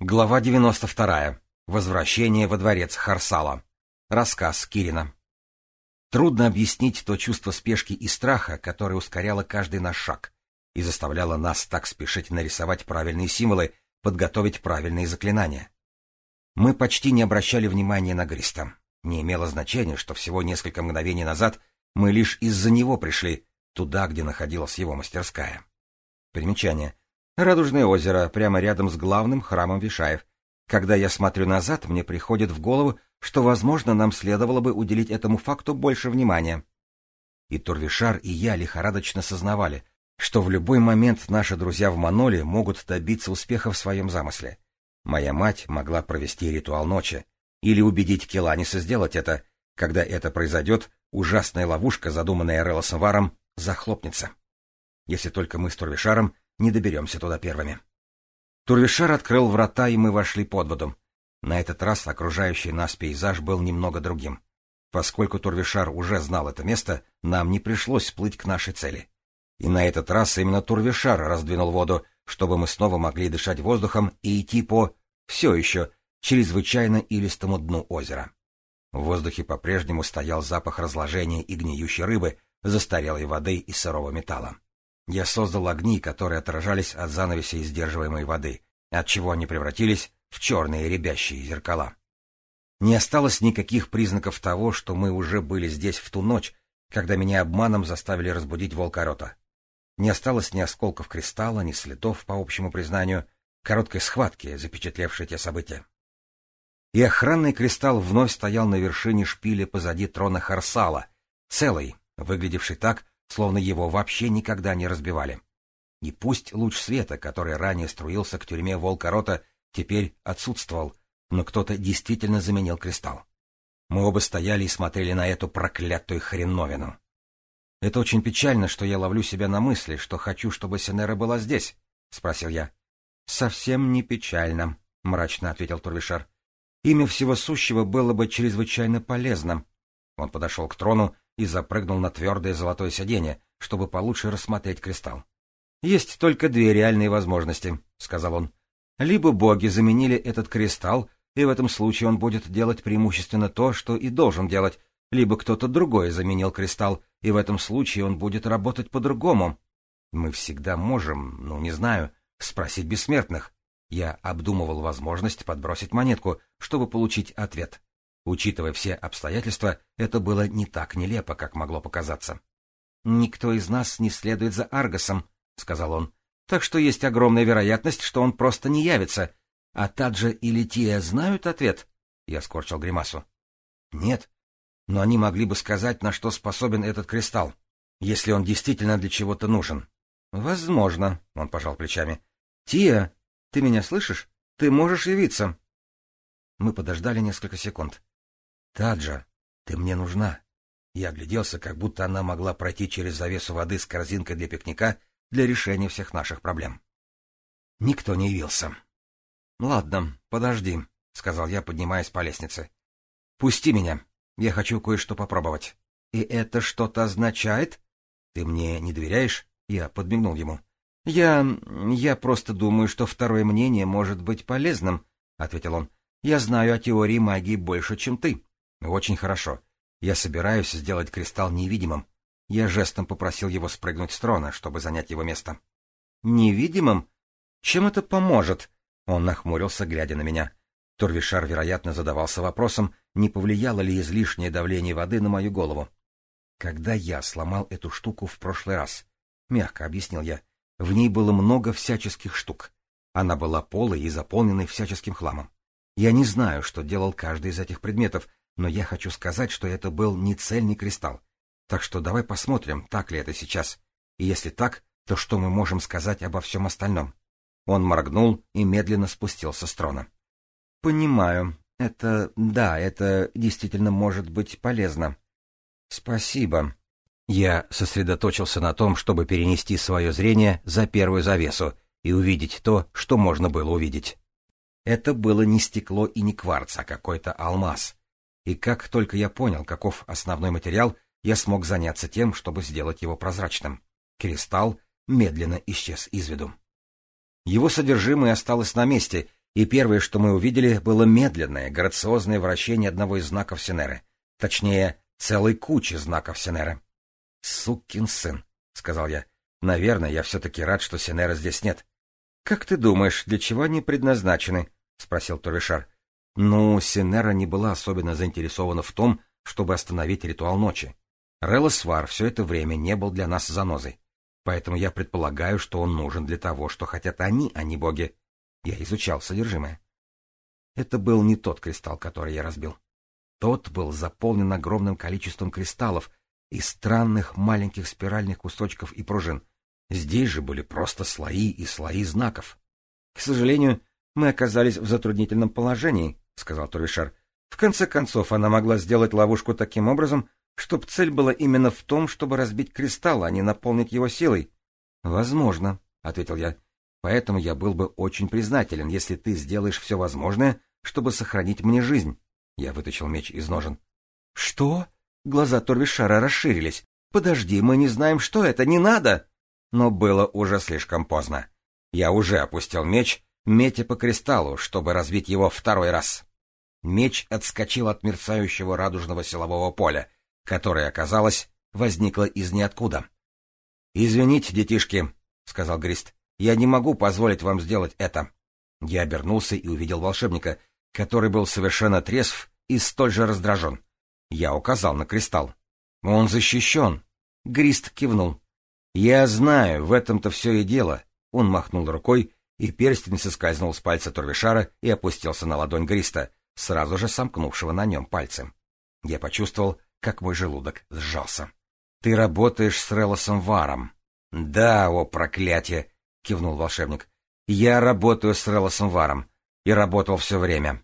Глава 92. Возвращение во дворец Харсала. Рассказ Кирина. Трудно объяснить то чувство спешки и страха, которое ускоряло каждый наш шаг и заставляло нас так спешить нарисовать правильные символы, подготовить правильные заклинания. Мы почти не обращали внимания на Гриста. Не имело значения, что всего несколько мгновений назад мы лишь из-за него пришли, туда, где находилась его мастерская. Примечание. Радужное озеро, прямо рядом с главным храмом Вишаев. Когда я смотрю назад, мне приходит в голову, что, возможно, нам следовало бы уделить этому факту больше внимания. И Турвишар, и я лихорадочно сознавали, что в любой момент наши друзья в Маноле могут добиться успеха в своем замысле. Моя мать могла провести ритуал ночи или убедить Келаниса сделать это. Когда это произойдет, ужасная ловушка, задуманная Релосом Варом, захлопнется. Если только мы с Турвишаром не доберемся туда первыми. Турвишар открыл врата, и мы вошли под воду. На этот раз окружающий нас пейзаж был немного другим. Поскольку Турвишар уже знал это место, нам не пришлось плыть к нашей цели. И на этот раз именно Турвишар раздвинул воду, чтобы мы снова могли дышать воздухом и идти по, все еще, чрезвычайно илистому дну озера. В воздухе по-прежнему стоял запах разложения и гниющей рыбы, застарелой воды и сырого металла. Я создал огни, которые отражались от занавесей сдерживаемой воды, отчего они превратились в черные рябящие зеркала. Не осталось никаких признаков того, что мы уже были здесь в ту ночь, когда меня обманом заставили разбудить волкорота. Не осталось ни осколков кристалла, ни следов, по общему признанию, короткой схватки, запечатлевшей те события. И охранный кристалл вновь стоял на вершине шпиля позади трона Харсала, целый, выглядевший так, словно его вообще никогда не разбивали. И пусть луч света, который ранее струился к тюрьме Волкорота, теперь отсутствовал, но кто-то действительно заменил кристалл. Мы оба стояли и смотрели на эту проклятую хреновину. — Это очень печально, что я ловлю себя на мысли, что хочу, чтобы Сенера была здесь, — спросил я. — Совсем не печально, — мрачно ответил Турвишар. — Имя всего сущего было бы чрезвычайно полезно. Он подошел к трону и запрыгнул на твердое золотое сиденье, чтобы получше рассмотреть кристалл. «Есть только две реальные возможности», — сказал он. «Либо боги заменили этот кристалл, и в этом случае он будет делать преимущественно то, что и должен делать, либо кто-то другой заменил кристалл, и в этом случае он будет работать по-другому. Мы всегда можем, ну не знаю, спросить бессмертных. Я обдумывал возможность подбросить монетку, чтобы получить ответ. Учитывая все обстоятельства, это было не так нелепо, как могло показаться. «Никто из нас не следует за Аргосом», — сказал он. «Так что есть огромная вероятность, что он просто не явится. А Таджа и Лития знают ответ?» Я скорчил гримасу. «Нет. Но они могли бы сказать, на что способен этот кристалл, если он действительно для чего-то нужен». «Возможно», — он пожал плечами. «Тия, ты меня слышишь? Ты можешь явиться?» Мы подождали несколько секунд. Таджа, ты мне нужна. Я огляделся, как будто она могла пройти через завесу воды с корзинкой для пикника для решения всех наших проблем. Никто не явился. — Ладно, подожди, — сказал я, поднимаясь по лестнице. — Пусти меня. Я хочу кое-что попробовать. — И это что-то означает? — Ты мне не доверяешь? Я подмигнул ему. — Я... я просто думаю, что второе мнение может быть полезным, — ответил он. — Я знаю о теории магии больше, чем ты. — очень хорошо. Я собираюсь сделать кристалл невидимым. Я жестом попросил его спрыгнуть с трона, чтобы занять его место. Невидимым? Чем это поможет? Он нахмурился, глядя на меня. Турвишар, вероятно, задавался вопросом, не повлияло ли излишнее давление воды на мою голову. Когда я сломал эту штуку в прошлый раз, мягко объяснил я, в ней было много всяческих штук. Она была полой и заполненной всяческим хламом. Я не знаю, что делал каждый из этих предметов, но я хочу сказать, что это был не цельный кристалл. Так что давай посмотрим, так ли это сейчас. И если так, то что мы можем сказать обо всем остальном? Он моргнул и медленно спустился с трона. — Понимаю. Это... да, это действительно может быть полезно. — Спасибо. Я сосредоточился на том, чтобы перенести свое зрение за первую завесу и увидеть то, что можно было увидеть. Это было не стекло и не кварц, а какой-то алмаз и как только я понял, каков основной материал, я смог заняться тем, чтобы сделать его прозрачным. Кристалл медленно исчез из виду. Его содержимое осталось на месте, и первое, что мы увидели, было медленное, грациозное вращение одного из знаков Синеры. Точнее, целой кучи знаков Синеры. «Сукин сын», — сказал я. «Наверное, я все-таки рад, что Синера здесь нет». «Как ты думаешь, для чего они предназначены?» — спросил Туришар но Синера не была особенно заинтересована в том, чтобы остановить ритуал ночи. Релосвар все это время не был для нас занозой, поэтому я предполагаю, что он нужен для того, что хотят они, а не боги. Я изучал содержимое. Это был не тот кристалл, который я разбил. Тот был заполнен огромным количеством кристаллов и странных маленьких спиральных кусочков и пружин. Здесь же были просто слои и слои знаков. К сожалению, мы оказались в затруднительном положении, — сказал Турвишар. «В конце концов, она могла сделать ловушку таким образом, чтобы цель была именно в том, чтобы разбить кристалл, а не наполнить его силой». «Возможно», — ответил я. «Поэтому я был бы очень признателен, если ты сделаешь все возможное, чтобы сохранить мне жизнь». Я вытащил меч из ножен. «Что?» Глаза Турвишара расширились. «Подожди, мы не знаем, что это, не надо!» Но было уже слишком поздно. Я уже опустил меч, метя по кристаллу, чтобы разбить его второй раз. Меч отскочил от мерцающего радужного силового поля, которое, оказалось, возникло из ниоткуда. — Извините, детишки, — сказал Грист, — я не могу позволить вам сделать это. Я обернулся и увидел волшебника, который был совершенно трезв и столь же раздражен. Я указал на кристалл. — Он защищен. Грист кивнул. — Я знаю, в этом-то все и дело. Он махнул рукой, и перстень соскользнул с пальца Турвишара и опустился на ладонь Гриста — сразу же сомкнувшего на нем пальцем. Я почувствовал, как мой желудок сжался. — Ты работаешь с Релосом Варом. — Да, о проклятие! — кивнул волшебник. — Я работаю с Релосом Варом. И работал все время.